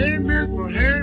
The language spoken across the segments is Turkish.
Amen for him.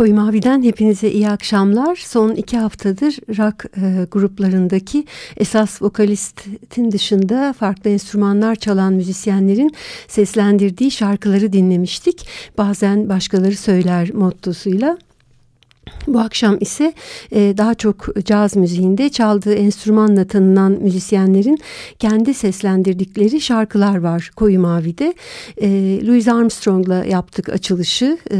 Koyu Mavi'den hepinize iyi akşamlar. Son iki haftadır rock e, gruplarındaki esas vokalistin dışında farklı enstrümanlar çalan müzisyenlerin seslendirdiği şarkıları dinlemiştik. Bazen başkaları söyler mottosuyla. Bu akşam ise e, daha çok caz müziğinde çaldığı enstrümanla tanınan müzisyenlerin kendi seslendirdikleri şarkılar var Koyu Mavi'de. E, Louis Armstrong'la yaptık açılışı. E,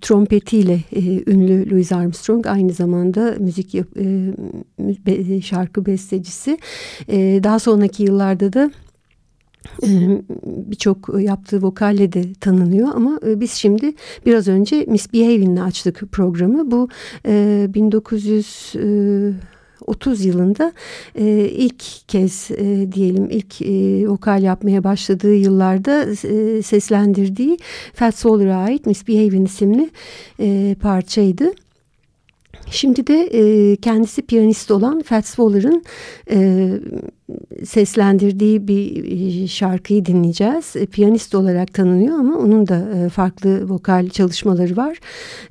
trompetiyle e, ünlü Louis Armstrong aynı zamanda müzik şarkı bestecisi. Daha sonraki yıllarda da birçok yaptığı vokalle de tanınıyor ama biz şimdi biraz önce Misbehaving'le açtık programı. Bu 1900 30 yılında e, ilk kez e, diyelim ilk e, vokal yapmaya başladığı yıllarda e, seslendirdiği Fats Waller'a ait Misbehaving isimli e, parçaydı. Şimdi de e, kendisi piyanist olan Fats Waller'ın e, seslendirdiği bir e, şarkıyı dinleyeceğiz. E, piyanist olarak tanınıyor ama onun da e, farklı vokal çalışmaları var.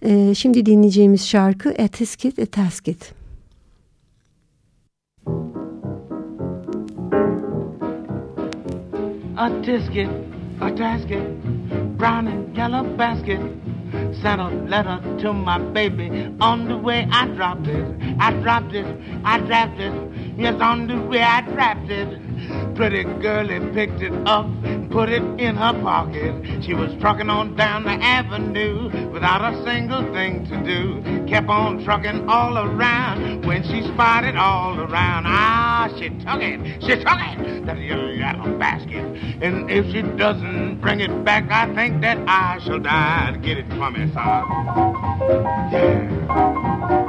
E, şimdi dinleyeceğimiz şarkı A Tisket A Tasket. A tisket, a tasket, brown and yellow basket. Sent a letter to my baby. On the way I dropped it. I dropped it. I dropped it. Yes, on the way I dropped it. Pretty girlie picked it up, put it in her pocket. She was trucking on down the avenue without a single thing to do. Kept on trucking all around when she spotted all around. She took it, she took it, that yellow basket. And if she doesn't bring it back, I think that I shall die. to Get it me, son. Yeah.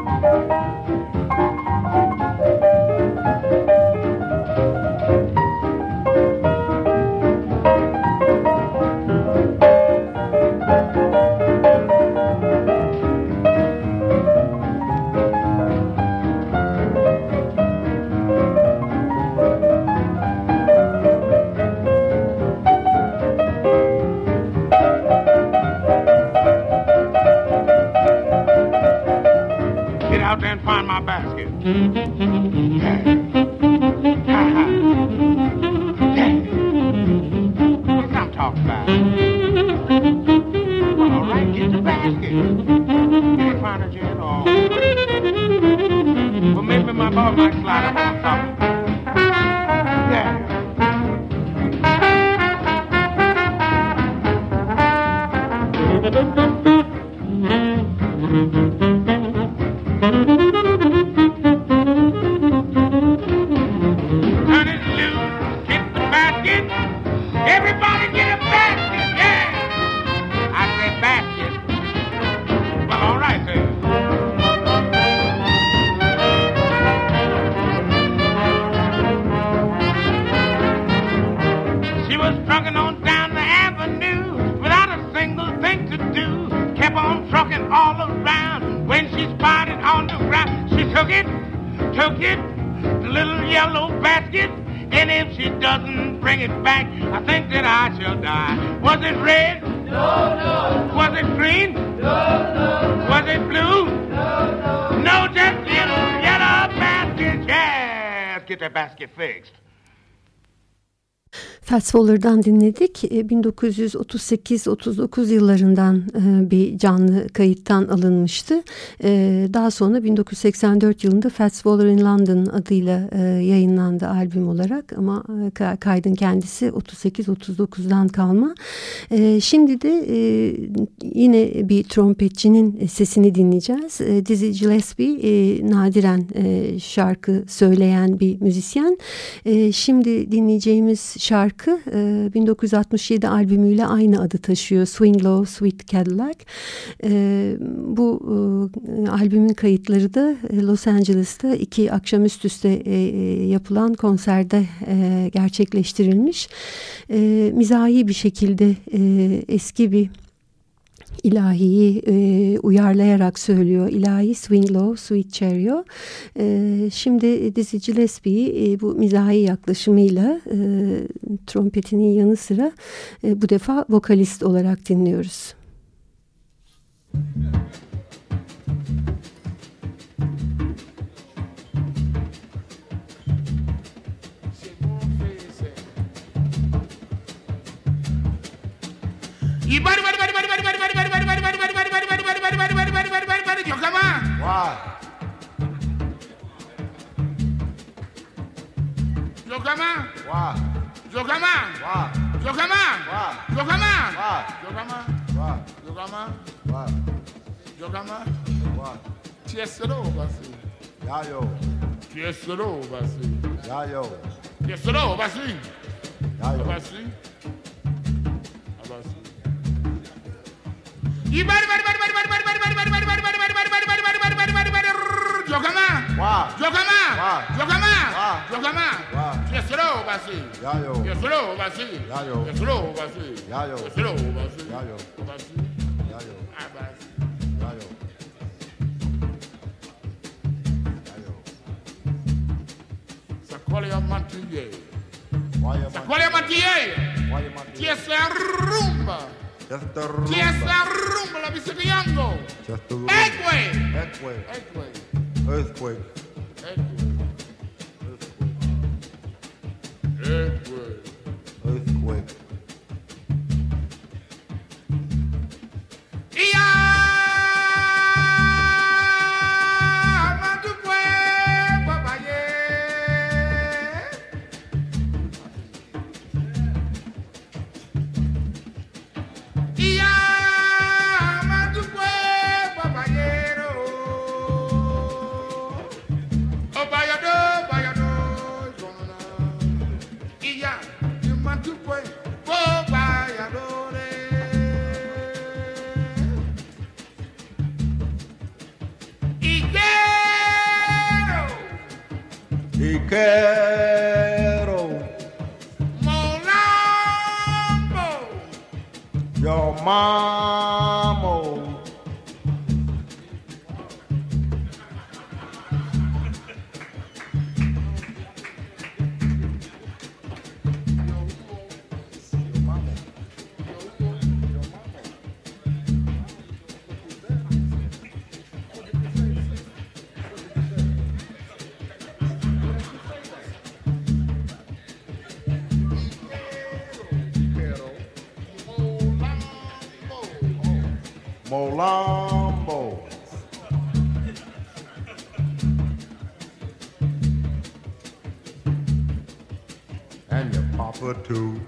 get that basket fixed. Fats Waller'dan dinledik. 1938-39 e, yıllarından e, bir canlı kayıttan alınmıştı. E, daha sonra 1984 yılında Fats Waller in London adıyla yayınlandı albüm olarak ama kaydın kendisi 38-39'dan kalma. Şimdi de yine bir trompetçinin sesini dinleyeceğiz. Dizzy Gillespie nadiren şarkı söyleyen bir müzisyen. Şimdi dinleyeceğimiz şarkı şarkı e, 1967 albümüyle aynı adı taşıyor. Swing Low Sweet Cadillac. E, bu e, albümün kayıtları da Los Angeles'ta iki akşam üst üste e, e, yapılan konserde e, gerçekleştirilmiş. E, mizahi bir şekilde e, eski bir ilahiyi e, uyarlayarak söylüyor. İlahi Swing Low, Sweet Cherry. E, şimdi Dizzy Gillespie'yi e, bu mizahi yaklaşımıyla e, trompetinin yanı sıra e, bu defa vokalist olarak dinliyoruz. Müzik Why? Jokama. Why? Jokama. Why? Jokama. Why? Jokama. Why? Jokama. Why? Jokama. Why? Jokama. Why? Tiesero basi. Yayo. Tiesero basi. Yayo. Tiesero basi. Yayo. Basi. Sacuale a mantilla. Sacuale a mantilla. Que se. Just a rumba. Y esa rumba la dice Django. Just a rumba. Earthquake. Earthquake. Earthquake. Earthquake. Earthquake. Earthquake. Earthquake. Earthquake. Molombo. And your papa too.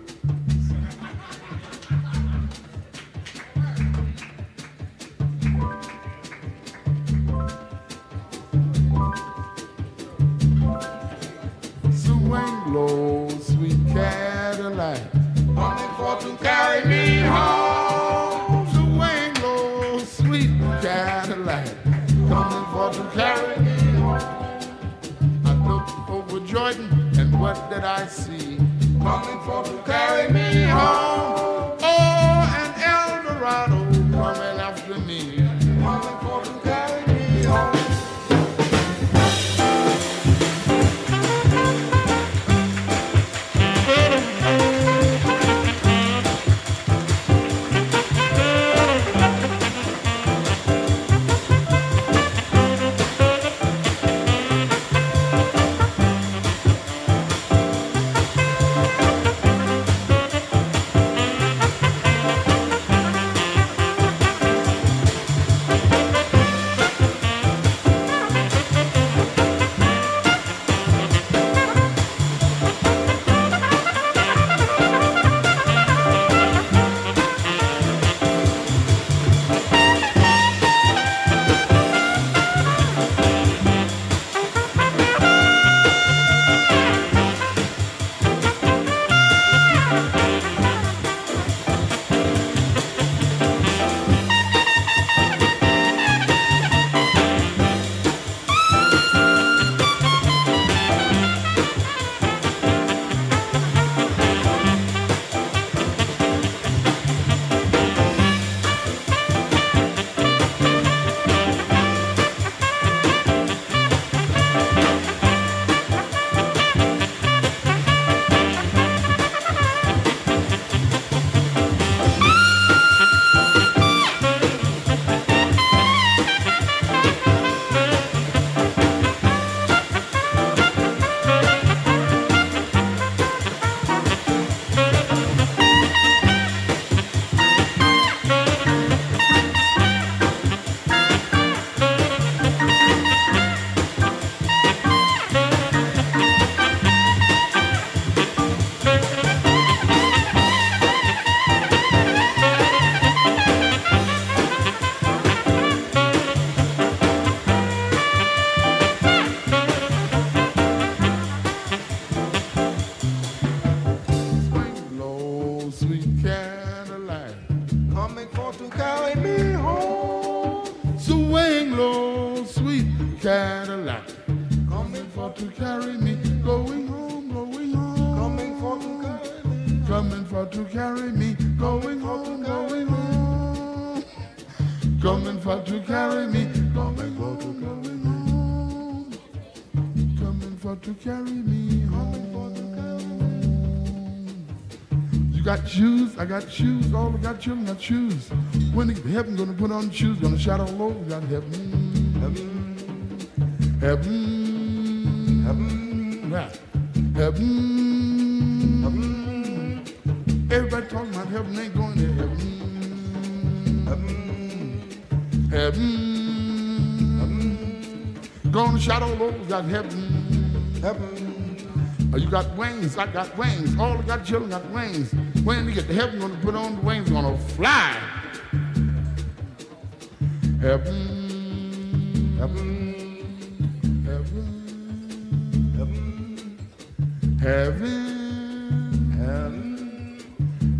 Got children got shoes. When to heaven, gonna put on shoes, gonna shout all over, oh, got heaven, heaven, heaven, heaven, right. heaven, heaven. Everybody talking about heaven ain't going to heaven, heaven, heaven. Gonna shout all over, oh, got heaven, heaven. Oh, you got wings, I got wings. All the got children got wings. When you get to heaven, gonna put on the wings, gonna fly. Heaven, heaven, heaven, heaven, heaven,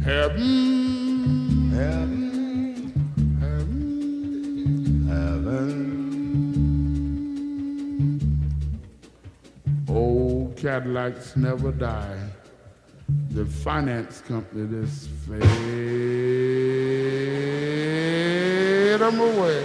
heaven, heaven, heaven. Cadillacs never die. The finance company just fade them away.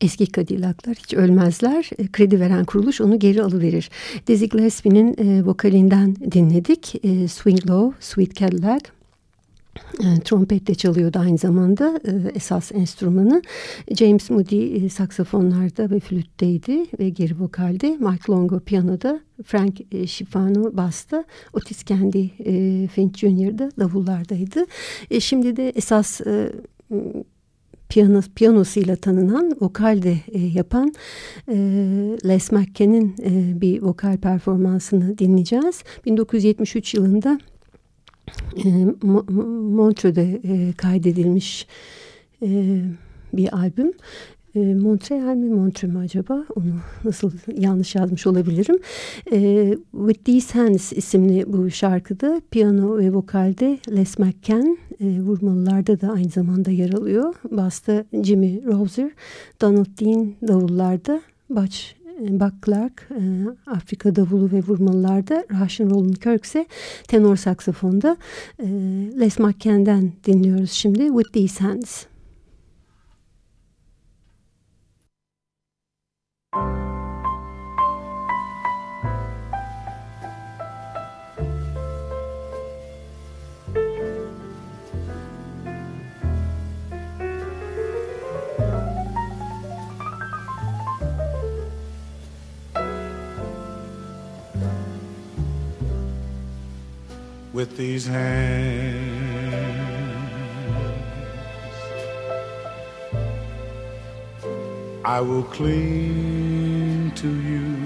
Eski Cadillac'lar hiç ölmezler. E, kredi veren kuruluş onu geri alıverir. Dizzy Gillespie'nin e, vokalinden dinledik. E, Swing Low, Sweet Cadillac. E, trompette çalıyordu aynı zamanda e, esas enstrümanı. James Moody e, saksafonlarda ve flütteydi ve geri vokalde. Mike Longo piyanoda, Frank e, Schifano basta, Otis e, Finch Jr. davullardaydı. Şimdi de esas piyano, piyanosuyla tanınan vokal de yapan Les McCann'in e, bir vokal performansını dinleyeceğiz. 1973 yılında Montreux'de e, kaydedilmiş e, bir albüm. E, Montreal mi Montreux mu acaba? Onu nasıl yanlış yazmış olabilirim. With These Hands isimli bu şarkıda piyano ve vokalde Les McCann, e, vurmalılarda da aynı zamanda yer alıyor. Basta Jimmy Roser, Donald Dean davullarda, Butch Buck Clark e, Afrika davulu ve vurmalılarda Russian Roland Kirk ise tenor saksafonda e, Les McCann'den dinliyoruz şimdi With These Hands. With these hands. I will cling to you.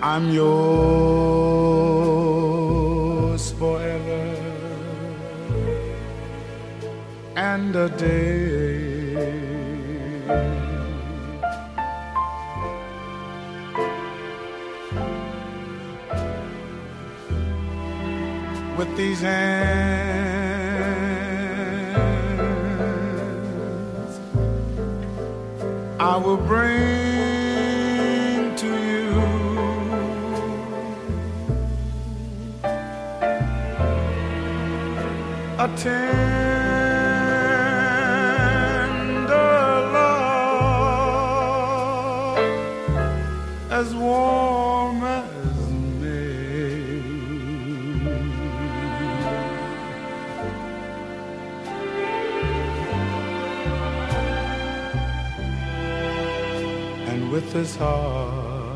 I'm yours forever and a day. These hands. I will bring to you a tender his heart.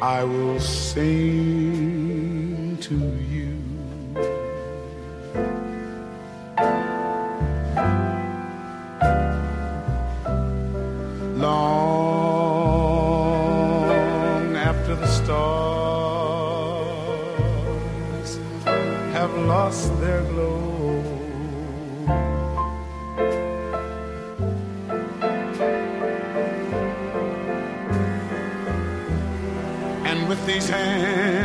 I will sing to you. Long after the stars have lost their glow. These hands.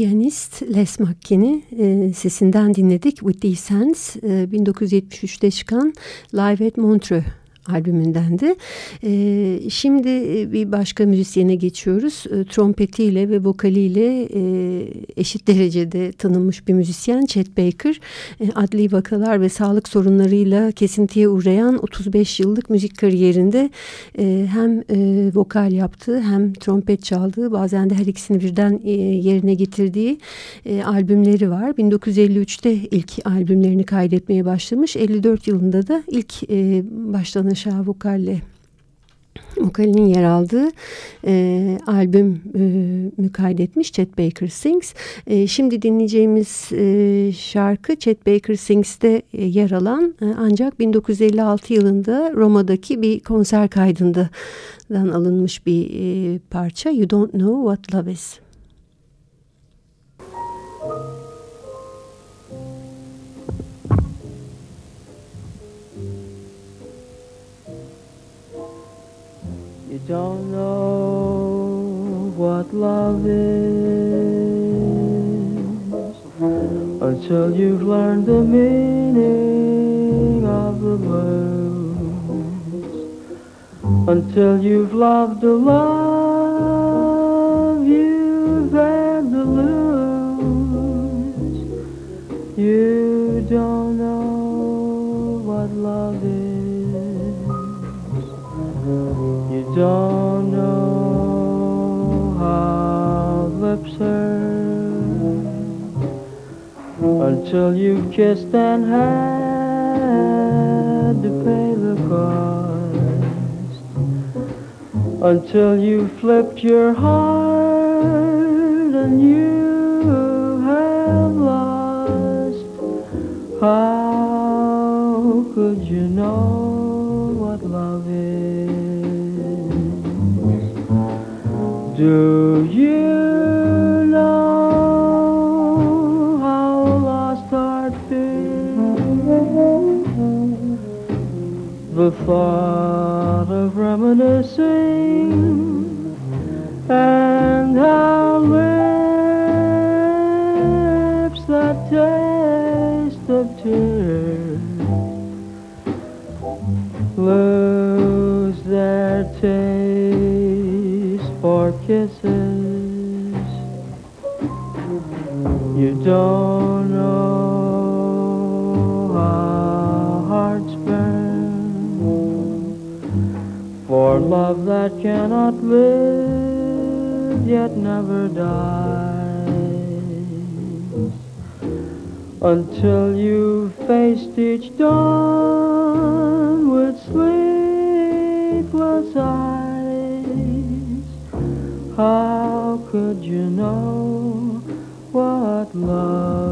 Piyanist Les McKinney e, sesinden dinledik With These e, 1973'te çıkan Live at Montreux albümündendi. E, şimdi bir başka müzisyene geçiyoruz. E, trompetiyle ve vokaliyle e, eşit derecede tanınmış bir müzisyen Chet Baker. E, adli vakalar ve sağlık sorunlarıyla kesintiye uğrayan 35 yıllık müzik kariyerinde e, hem e, vokal yaptığı hem trompet çaldığı bazen de her ikisini birden e, yerine getirdiği e, albümleri var. 1953'te ilk albümlerini kaydetmeye başlamış. 54 yılında da ilk e, baştan aşağı vokalle vokalinin yer aldığı e, albüm e, kaydetmiş Chet Baker Sings. E, şimdi dinleyeceğimiz e, şarkı Chet Baker Sings'te e, yer alan e, ancak 1956 yılında Roma'daki bir konser kaydından alınmış bir e, parça. You Don't Know What Love Is. You don't know what love is until you've learned the meaning of the words. Until you've loved a love you've had to lose. You don't know don't know how lips hurt until you've kissed and had to pay the cost. Until you flipped your heart and you have lost. How could you know what love is? Do you know how lost heart feels? The thought of reminiscing and how lips that taste of tears lose their taste kisses. You don't know how hearts burn for love that cannot live yet never dies until you've faced each dawn How could you know what love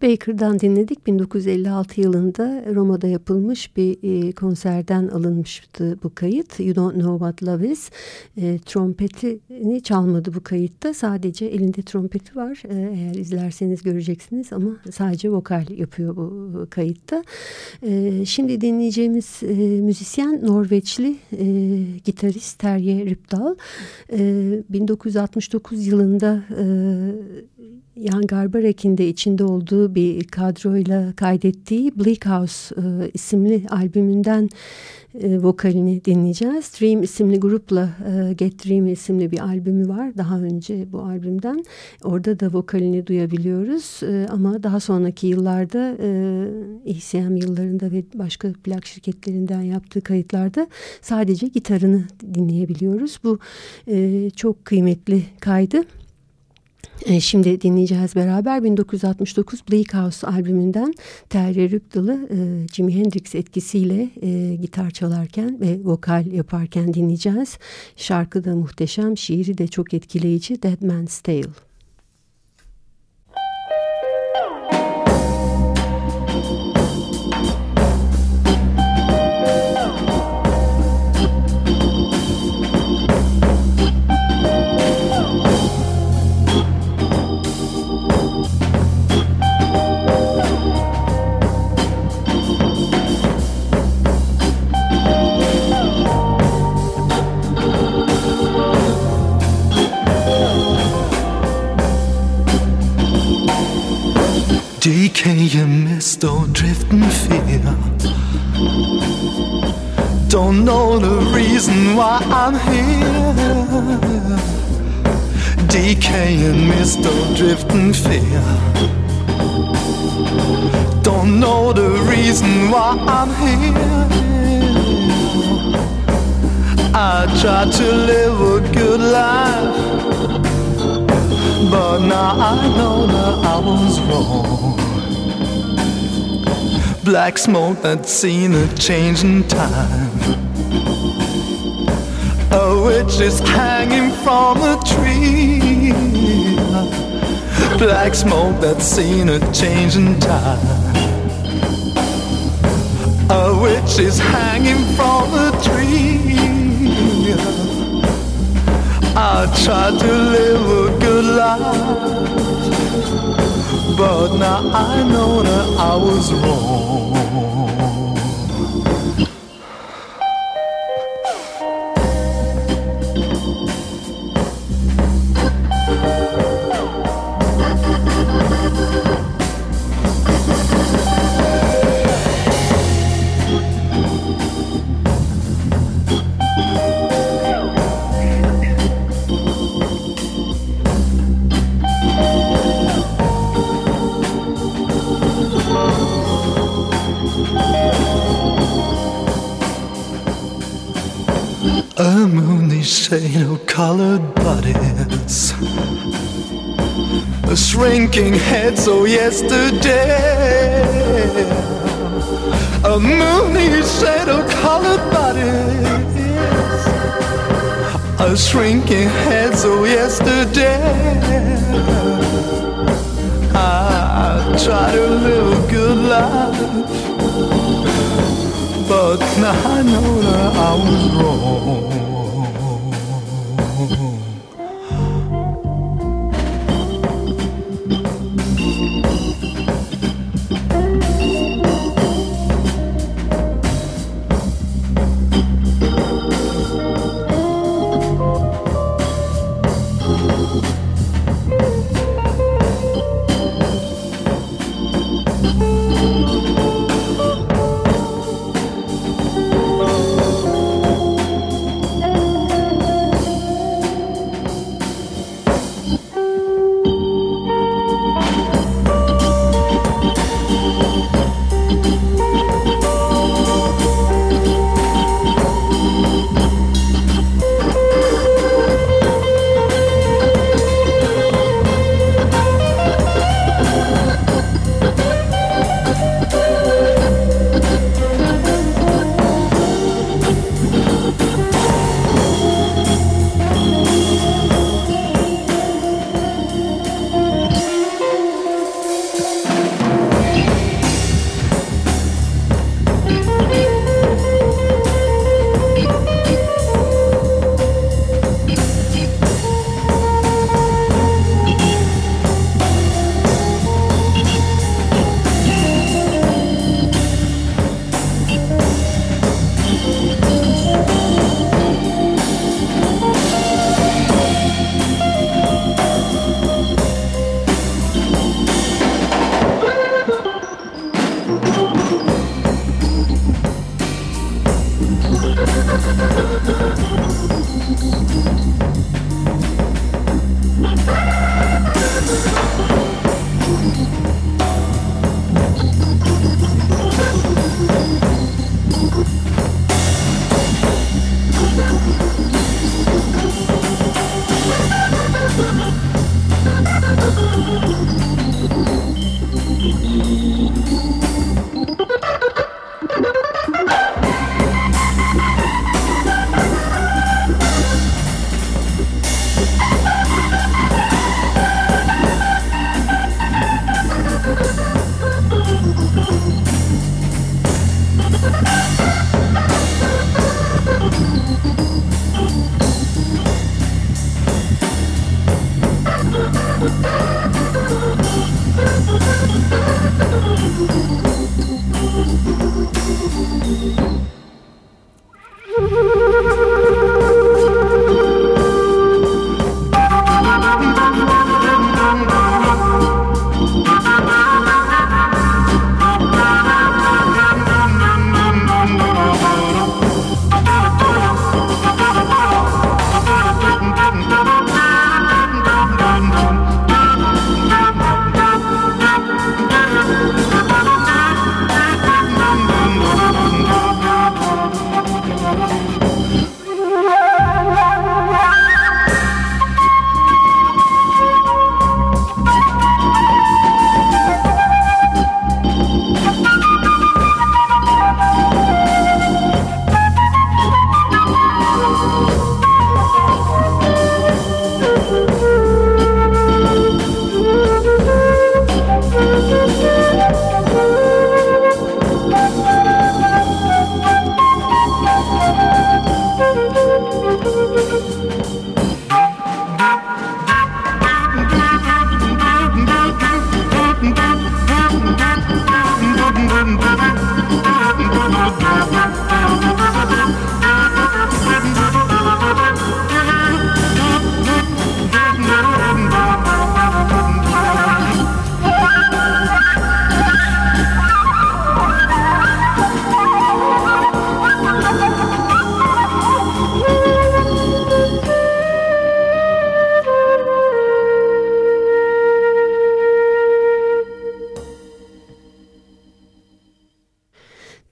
Chet Baker'dan dinledik. 1956 yılında Roma'da yapılmış bir e, konserden alınmıştı bu kayıt. You Don't Know What Love Is. E, trompetini çalmadı bu kayıtta. Sadece elinde trompeti var. E, eğer izlerseniz göreceksiniz ama sadece vokal yapıyor bu kayıtta. E, şimdi dinleyeceğimiz e, müzisyen Norveçli e, gitarist Terje Rypdal. E, 1969 yılında e, Jan Garbarek'in de içinde olduğu bir kadroyla kaydettiği Bleak House e, isimli albümünden e, vokalini dinleyeceğiz. Dream isimli grupla e, Get Dream isimli bir albümü var daha önce bu albümden. Orada da vokalini duyabiliyoruz e, ama daha sonraki yıllarda e, ECM yıllarında ve başka plak şirketlerinden yaptığı kayıtlarda sadece gitarını dinleyebiliyoruz. Bu e, çok kıymetli kaydı. E, şimdi dinleyeceğiz beraber 1969 Bleak House albümünden Terry Ripdal'ı e, Jimi Hendrix etkisiyle e, gitar çalarken ve vokal yaparken dinleyeceğiz. Şarkı da muhteşem, şiiri de çok etkileyici Dead Man's Tale. Decaying mist or drifting fear. Don't know the reason why I'm here. Decaying mist or drifting fear. Don't know the reason why I'm here. I tried to live a good life. But now I know that I was wrong. Black smoke that's seen a change in time. A witch is hanging from a tree. Black smoke that's seen a change in time. A witch is hanging from a tree. I tried to live a good life, but now I know that I was wrong. Shade colored bodies. A shrinking head so yesterday. A moony shade of colored bodies. A shrinking head so yesterday. I try to live a good life. But now I know that I was wrong.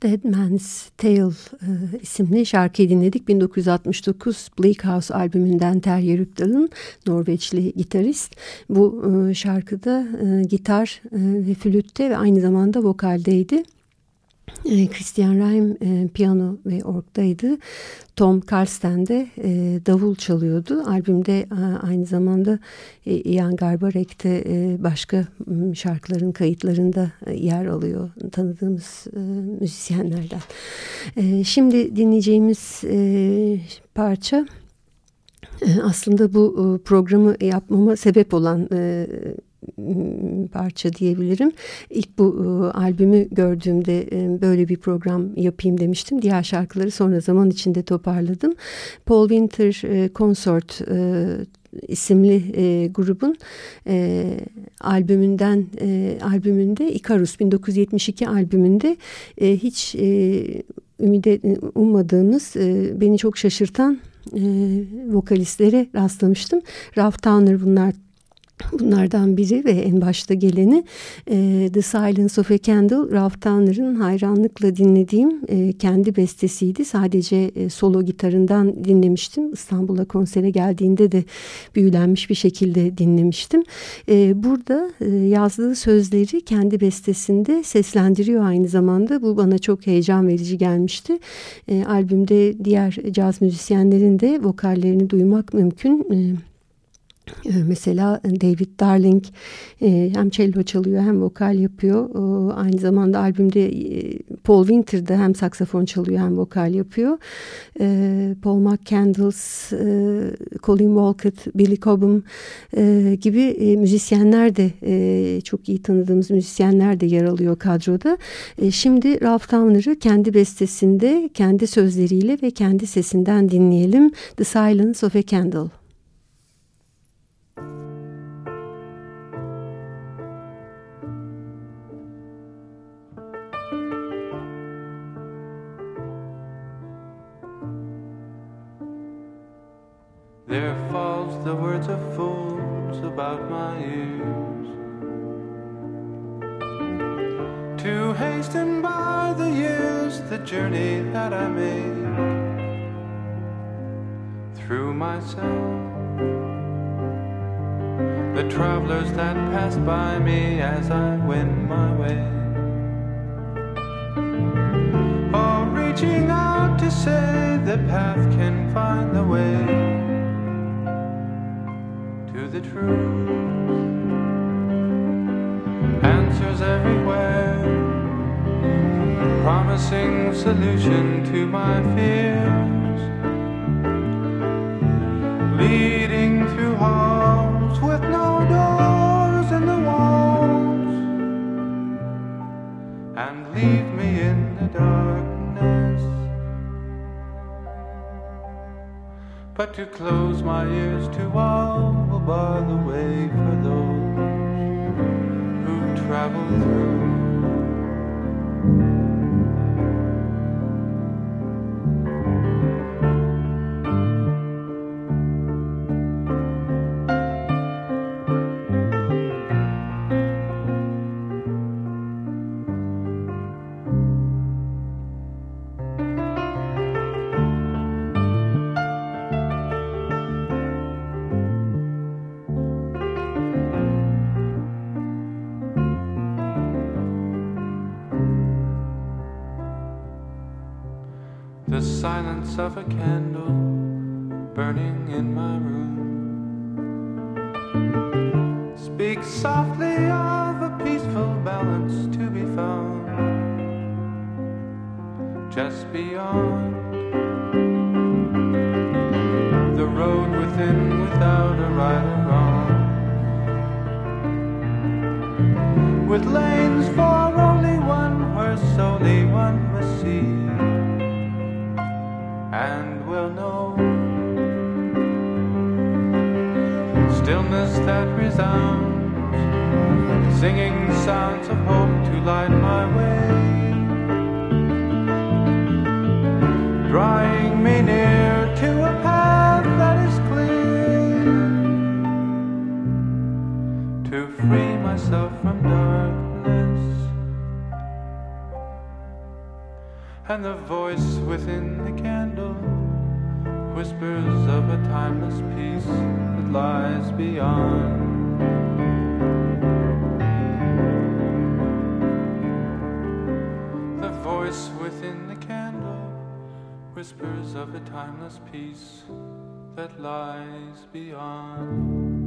Dead Man's Tale e, isimli şarkıyı dinledik. 1969 Bleak House albümünden Terje Rüptal'ın Norveçli gitarist. Bu e, şarkıda e, gitar e, ve flütte ve aynı zamanda vokaldeydi. E, Christian Reim e, piyano ve orgdaydı. Tom Karsten de e, davul çalıyordu. Albümde e, aynı zamanda e, Ian Garbarek de başka şarkıların kayıtlarında yer alıyor tanıdığımız müzisyenlerden. Şimdi dinleyeceğimiz parça aslında bu programı yapmama sebep olan parça diyebilirim. İlk bu e, albümü gördüğümde e, böyle bir program yapayım demiştim. Diğer şarkıları sonra zaman içinde toparladım. Paul Winter e, Consort e, isimli e, grubun e, albümünden e, albümünde Icarus 1972 albümünde e, hiç e, ümide ummadığımız e, beni çok şaşırtan e, vokalistlere rastlamıştım. Ralph Towner bunlar Bunlardan biri ve en başta geleni e, The Silence of a Candle, Ralph Towner'ın hayranlıkla dinlediğim e, kendi bestesiydi. Sadece e, solo gitarından dinlemiştim. İstanbul'a konsere geldiğinde de büyülenmiş bir şekilde dinlemiştim. E, burada e, yazdığı sözleri kendi bestesinde seslendiriyor aynı zamanda. Bu bana çok heyecan verici gelmişti. E, albümde diğer caz müzisyenlerin de vokallerini duymak mümkün. E, mesela David Darling e, hem cello çalıyor hem vokal yapıyor. Aynı zamanda albümde e, Paul Winter de hem saksafon çalıyor hem vokal yapıyor. Ee, Paul McCandless, e, Colin Walcott, Billy Cobham gibi müzisyenler de çok iyi tanıdığımız müzisyenler de yer alıyor kadroda. Şimdi Ralph Towner'ı kendi bestesinde, kendi sözleriyle ve kendi sesinden dinleyelim. The Silence of a Candle. There falls the words of fools about my ears. To hasten by the years the journey that I make through myself. The travelers that pass by me as I wend my way. All reaching out to say the path can find the way the truth. Answers everywhere, promising solution to my fears. Leading through halls with no doors in the walls, and leave me in the darkness. But to close my ears to all bar the way for those who travel through. Of a candle burning in my room. Speak softly of a peaceful balance to be found just beyond that resounds, singing sounds of hope to light my way, drawing me near to a path that is clear to free myself from darkness. and the voice within the candle whispers of a timeless peace that lies beyond. A timeless peace that lies beyond.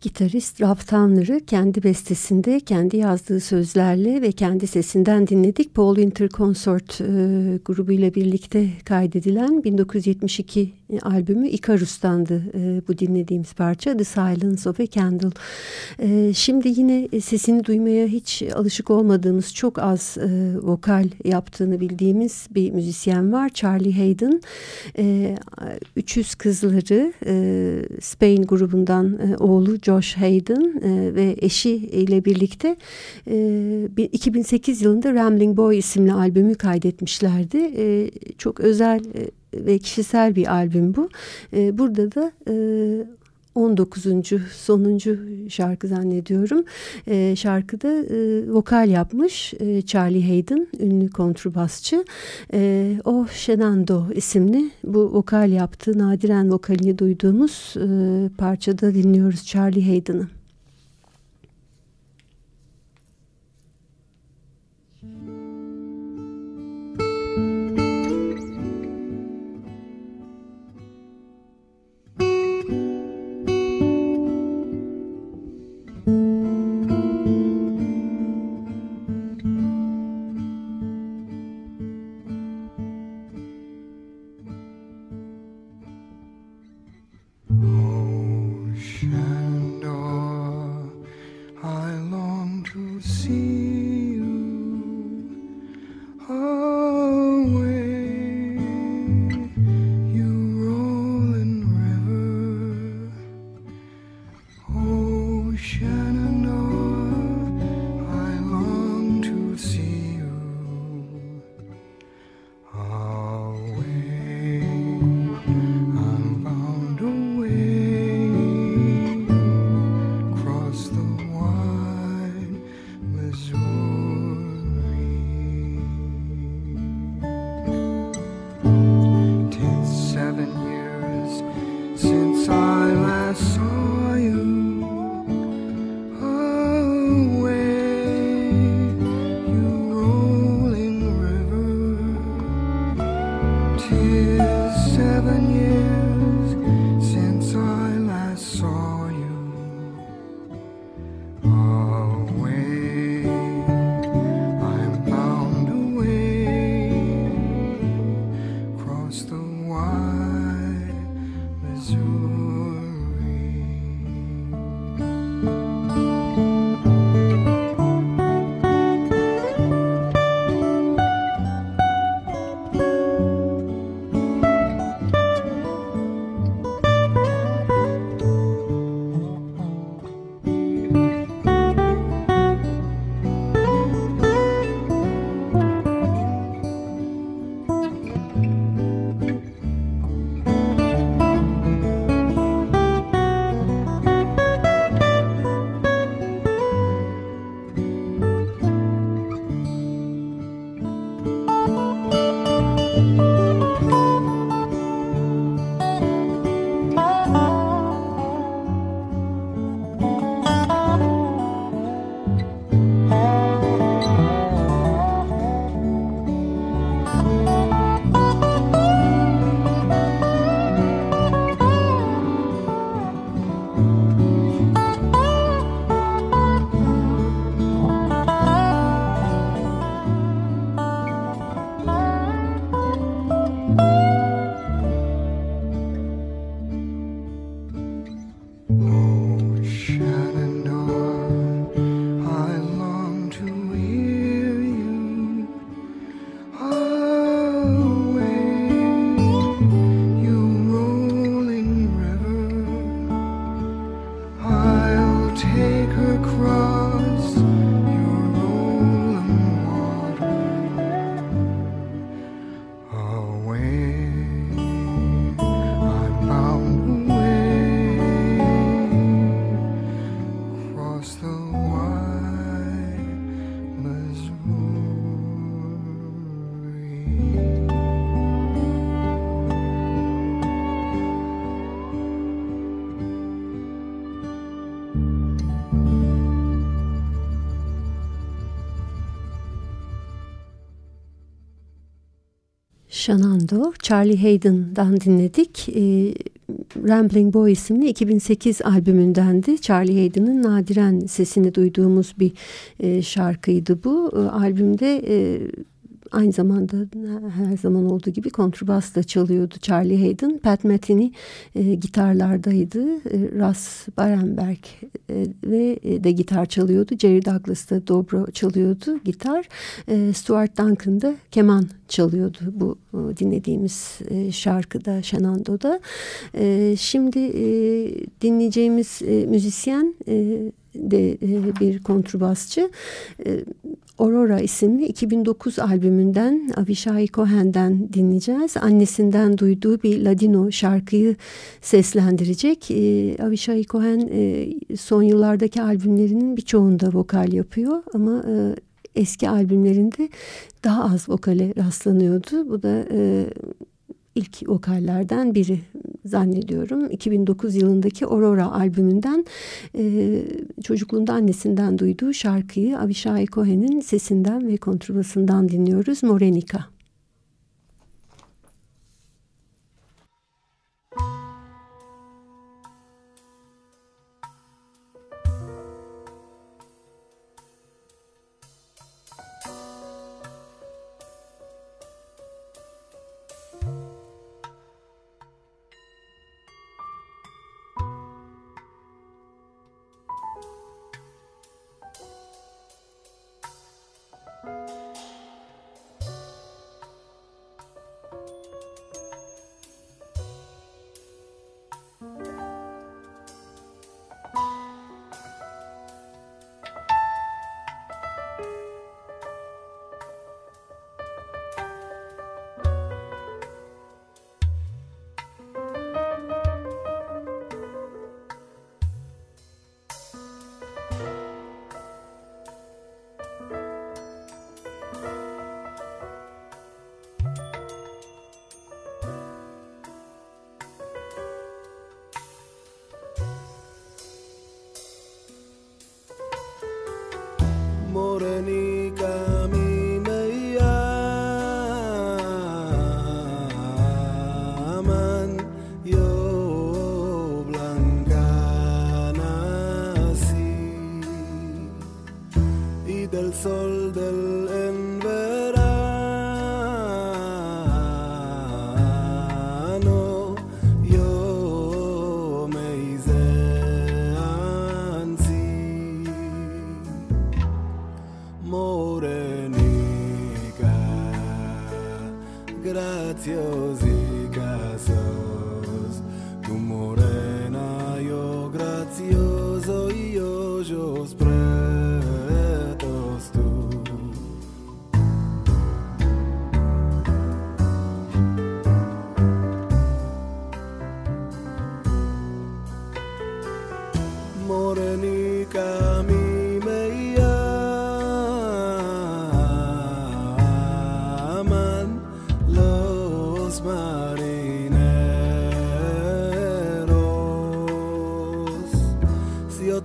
Gitarist Ralph Towner'ı kendi bestesinde, kendi yazdığı sözlerle ve kendi sesinden dinledik. Paul Winter Consort e, grubuyla birlikte kaydedilen 1972 albümü Icarus'tandı e, bu dinlediğimiz parça The Silence of a Candle. E, şimdi yine sesini duymaya hiç alışık olmadığımız çok az e, vokal yaptığını bildiğimiz bir müzisyen var Charlie Hayden. E, 300 kızları e, Spain grubundan e, oğlu Josh Hayden e, ve eşi ile birlikte e, 2008 yılında Rambling Boy isimli albümü kaydetmişlerdi. E, çok özel e, ve kişisel bir albüm bu. E, burada da e, 19. sonuncu şarkı zannediyorum. E, şarkıda e, vokal yapmış e, Charlie Hayden, ünlü kontrbasçı. E, o Shenando isimli bu vokal yaptığı nadiren vokalini duyduğumuz e, parçada dinliyoruz Charlie Hayden'ı. Charlie Hayden'dan dinledik. E, Rambling Boy isimli 2008 albümündendi. Charlie Hayden'ın nadiren sesini duyduğumuz bir e, şarkıydı bu. E, albümde e, aynı zamanda her zaman olduğu gibi kontrbas da çalıyordu Charlie Hayden. Pat Metheny e, gitarlardaydı. E, Russ Barenberg e, ve e, de gitar çalıyordu. Jerry Douglas da dobro çalıyordu gitar. E, Stuart Duncan da keman çalıyordu bu e, dinlediğimiz e, şarkıda Shenando'da. E, şimdi e, dinleyeceğimiz e, müzisyen e, de e, bir kontrbasçı. E, Aurora isimli 2009 albümünden Avishai Cohen'den dinleyeceğiz. Annesinden duyduğu bir Ladino şarkıyı seslendirecek. E, Avishai Cohen e, son yıllardaki albümlerinin birçoğunda vokal yapıyor ama e, eski albümlerinde daha az vokale rastlanıyordu. Bu da e, ilk vokallerden biri zannediyorum. 2009 yılındaki Aurora albümünden e, çocukluğunda annesinden duyduğu şarkıyı Avishai Cohen'in sesinden ve kontrbasından dinliyoruz. Morenica.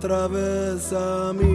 otra mí.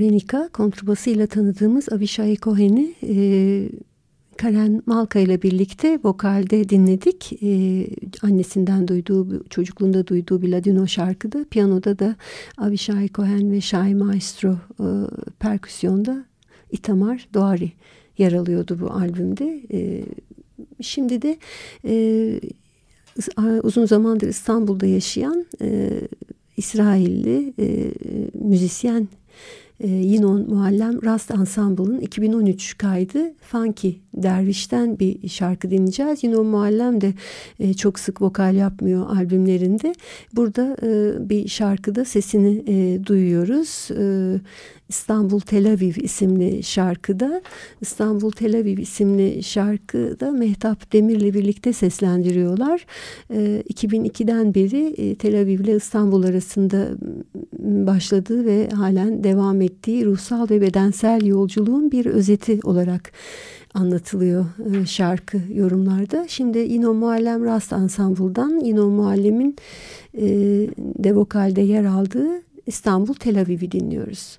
Orenica kontrbasıyla tanıdığımız Avishai Cohen'i e, Karen Malka ile birlikte vokalde dinledik. Ee, annesinden duyduğu, çocukluğunda duyduğu bir Ladino şarkıda. Piyanoda da Avishai Cohen ve Shai Maestro e, perküsyonda Itamar Doğari yer alıyordu bu albümde. E, şimdi de e, uzun zamandır İstanbul'da yaşayan e, İsrailli e, müzisyen e, Yinon Muallem Rast Ensemble'ın 2013 kaydı Funky Derviş'ten bir şarkı dinleyeceğiz. Yinon Muallem de e, çok sık vokal yapmıyor albümlerinde. Burada e, bir şarkıda sesini e, duyuyoruz. E, İstanbul Tel Aviv isimli şarkıda İstanbul Tel Aviv isimli şarkıda Mehtap Demir'le birlikte seslendiriyorlar. E, 2002'den beri e, Tel Aviv ile İstanbul arasında başladığı ve halen devam ettiği ruhsal ve bedensel yolculuğun bir özeti olarak anlatılıyor e, şarkı yorumlarda. Şimdi Yino Muallem Rast Ensemble'dan Yino Muallem'in e, de vokalde yer aldığı İstanbul Tel Aviv'i dinliyoruz.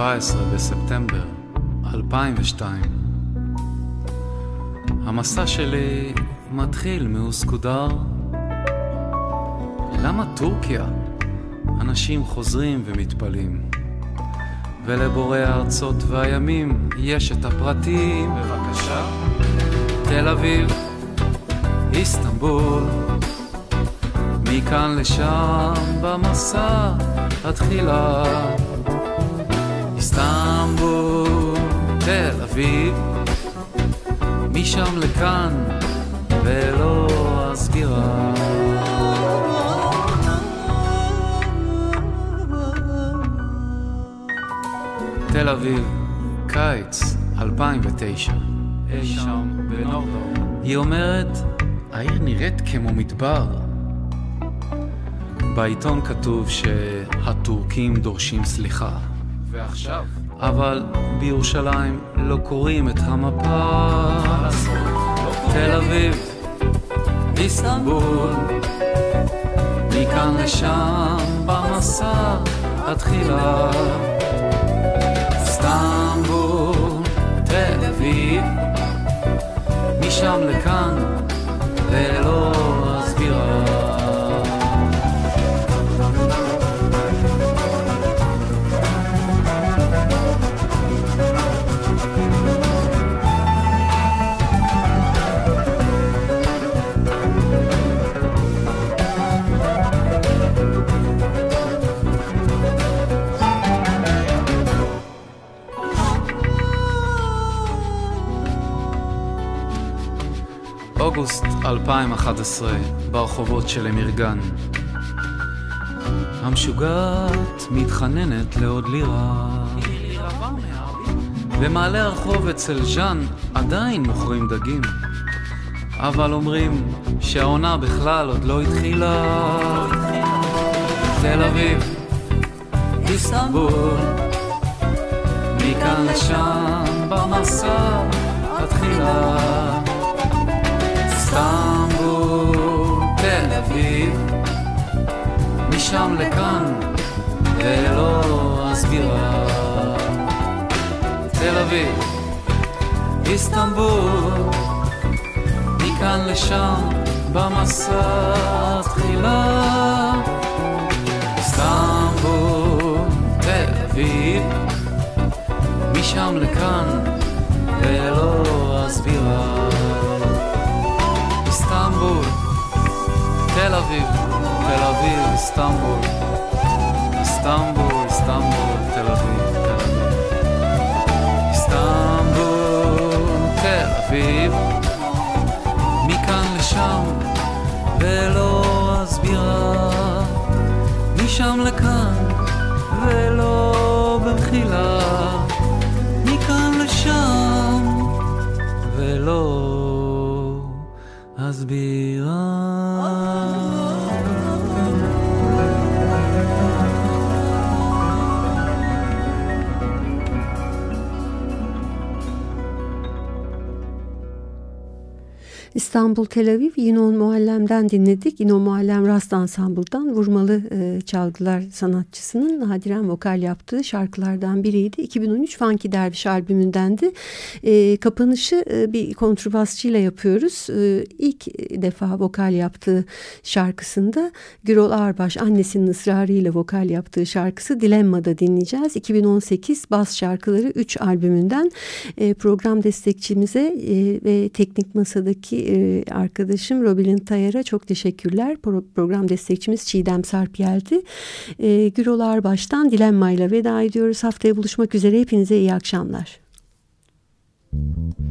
17 בספטמבר 2002 המסע שלי מתחיל מאוסקודר. למה טורקיה? אנשים חוזרים ומתפלאים. ולבורא הארצות והימים יש את הפרטים. בבקשה. תל אביב, איסטנבול. מכאן לשם במסע התחילה איסטנבול, תל אביב, משם לכאן, ולא הסגירה. תל אביב, קיץ 2009, אי שם בנורדו. היא אומרת, העיר נראית כמו מדבר. בעיתון כתוב שהטורקים דורשים סליחה. ועכשיו? אבל בירושלים לא קוראים את המפה. תל אביב, איסטנבול, מכאן לשם במסע התחילה. איסטנבול, תל אביב, משם לכאן, ולא 2011, ברחובות של אמירגן. המשוגעת מתחננת לעוד לירה. במעלה הרחוב אצל ז'אן עדיין מוכרים דגים. אבל אומרים שהעונה בכלל עוד לא התחילה. תל אביב, איסטנבול, מכאן לשם במסע התחילה. אביב, משם לכאן, ולא הסגירה. תל אביב, איסטנבול, מכאן לשם, במסע התחילה. איסטנבול, תל אביב, משם לכאן, ולא הסבירה. תל אביב, תל אביב, איסטנבול, איסטנבול, איסטנבול, תל אביב, תל אביב. איסטנבול, תל אביב, מכאן לשם, ולא הסבירה, משם לכאן, ולא במחילה, מכאן לשם. ולא אסבירה. İstanbul Tel Aviv Yinon Muallem'den dinledik. Yinon Muallem Rast Ensemble'dan vurmalı e, çalgılar sanatçısının nadiren vokal yaptığı şarkılardan biriydi. 2013 Funky Derviş albümündendi. E, kapanışı e, bir kontrbasçıyla yapıyoruz. E, ilk defa vokal yaptığı şarkısında Gürol Ağarbaş annesinin ısrarıyla vokal yaptığı şarkısı Dilemma'da dinleyeceğiz. 2018 Bas Şarkıları 3 albümünden e, program destekçimize e, ve teknik masadaki e, arkadaşım Robin Tayar'a çok teşekkürler. Pro program destekçimiz Çiğdem Sarpyel'di. E, Gürol Arbaş'tan Dilemma ile veda ediyoruz. Haftaya buluşmak üzere. Hepinize iyi akşamlar. Müzik